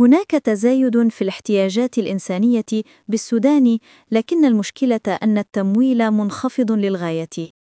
هناك تزايد في الاحتياجات الإنسانية بالسودان، لكن المشكلة أن التمويل منخفض للغاية.